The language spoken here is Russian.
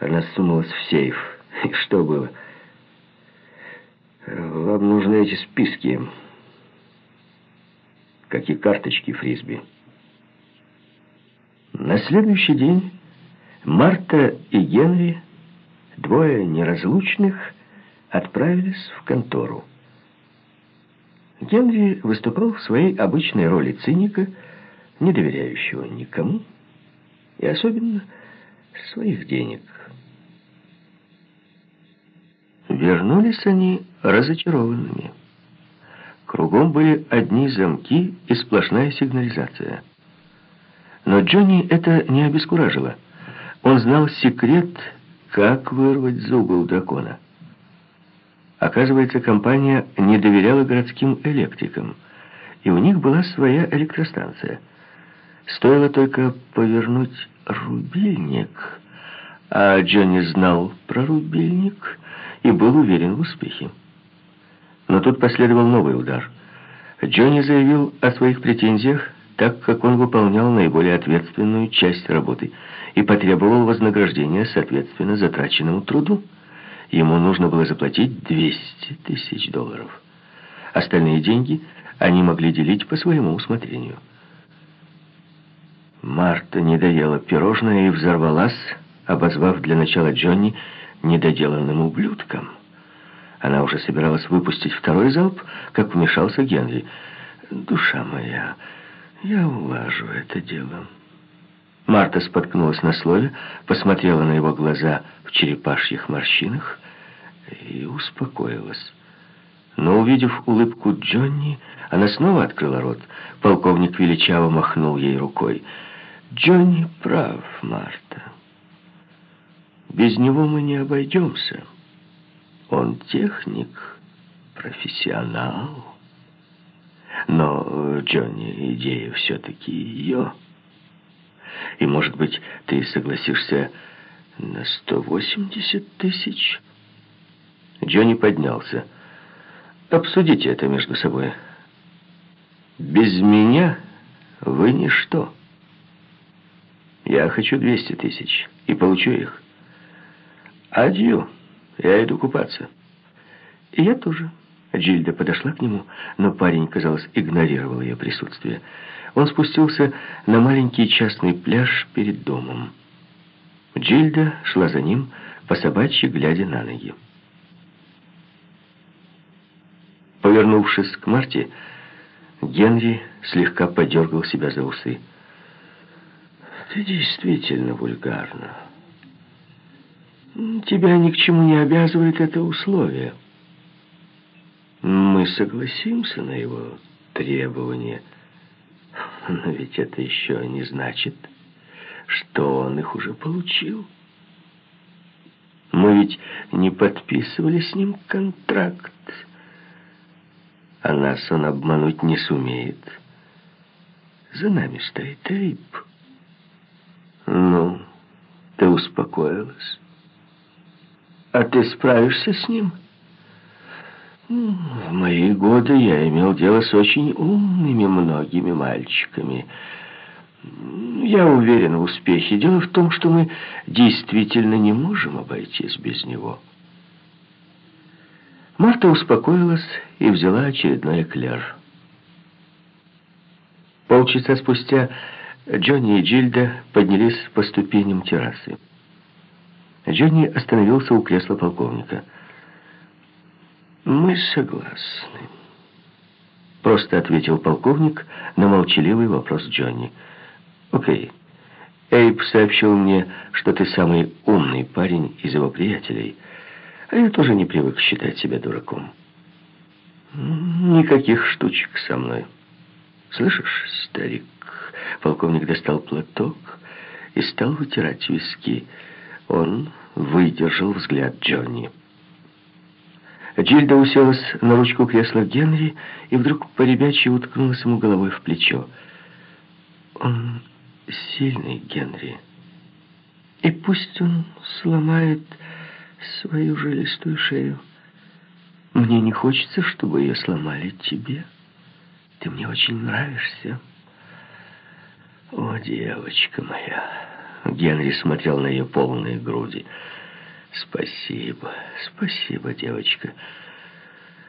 Она сунулась в сейф. И что было? Вам нужны эти списки, как и карточки фрисби. На следующий день Марта и Генри, двое неразлучных, отправились в контору. Генри выступал в своей обычной роли циника, не доверяющего никому, и особенно своих денег. Вернулись они разочарованными. Кругом были одни замки и сплошная сигнализация. Но Джонни это не обескуражило. Он знал секрет, как вырвать зубы у дракона. Оказывается, компания не доверяла городским электрикам, и у них была своя электростанция. Стоило только повернуть рубильник, а Джонни знал про рубильник и был уверен в успехе. Но тут последовал новый удар. Джонни заявил о своих претензиях, так как он выполнял наиболее ответственную часть работы и потребовал вознаграждения соответственно затраченному труду. Ему нужно было заплатить 200 тысяч долларов. Остальные деньги они могли делить по своему усмотрению. Марта не доела пирожное и взорвалась, обозвав для начала Джонни недоделанным ублюдком. Она уже собиралась выпустить второй залп, как вмешался Генри. «Душа моя, я улажу это дело». Марта споткнулась на слове, посмотрела на его глаза в черепашьих морщинах и успокоилась. Но, увидев улыбку Джонни, она снова открыла рот. Полковник величаво махнул ей рукой. «Джонни прав, Марта. Без него мы не обойдемся. Он техник, профессионал. Но, Джонни, идея все-таки ее. И, может быть, ты согласишься на 180 тысяч?» Джонни поднялся. «Обсудите это между собой. Без меня вы ничто. Я хочу 200 тысяч и получу их. Адью, я иду купаться». «И я тоже». Джильда подошла к нему, но парень, казалось, игнорировал ее присутствие. Он спустился на маленький частный пляж перед домом. Джильда шла за ним, по собачьи глядя на ноги. Повернувшись к Марте, Генри слегка подергал себя за усы. «Ты действительно вульгарна. Тебя ни к чему не обязывает это условие. Мы согласимся на его требования, но ведь это еще не значит, что он их уже получил. Мы ведь не подписывали с ним контракт» а нас он обмануть не сумеет. За нами стоит Эйб. Ну, ты успокоилась. А ты справишься с ним? В мои годы я имел дело с очень умными многими мальчиками. Я уверен в успехе. Дело в том, что мы действительно не можем обойтись без него. Марта успокоилась и взяла очередной эклер. Полчаса спустя Джонни и Джильда поднялись по ступеням террасы. Джонни остановился у кресла полковника. «Мы согласны», — просто ответил полковник на молчаливый вопрос Джонни. «Окей. Эйб сообщил мне, что ты самый умный парень из его приятелей». А я тоже не привык считать себя дураком. Никаких штучек со мной. Слышишь, старик? Полковник достал платок и стал вытирать виски. Он выдержал взгляд Джонни. Джильда уселась на ручку кресла Генри и вдруг поребячьи уткнулась ему головой в плечо. Он сильный, Генри. И пусть он сломает свою жилистую шею. Мне не хочется, чтобы ее сломали тебе. Ты мне очень нравишься. О, девочка моя, Генри смотрел на ее полные груди. «Спасибо, спасибо, девочка».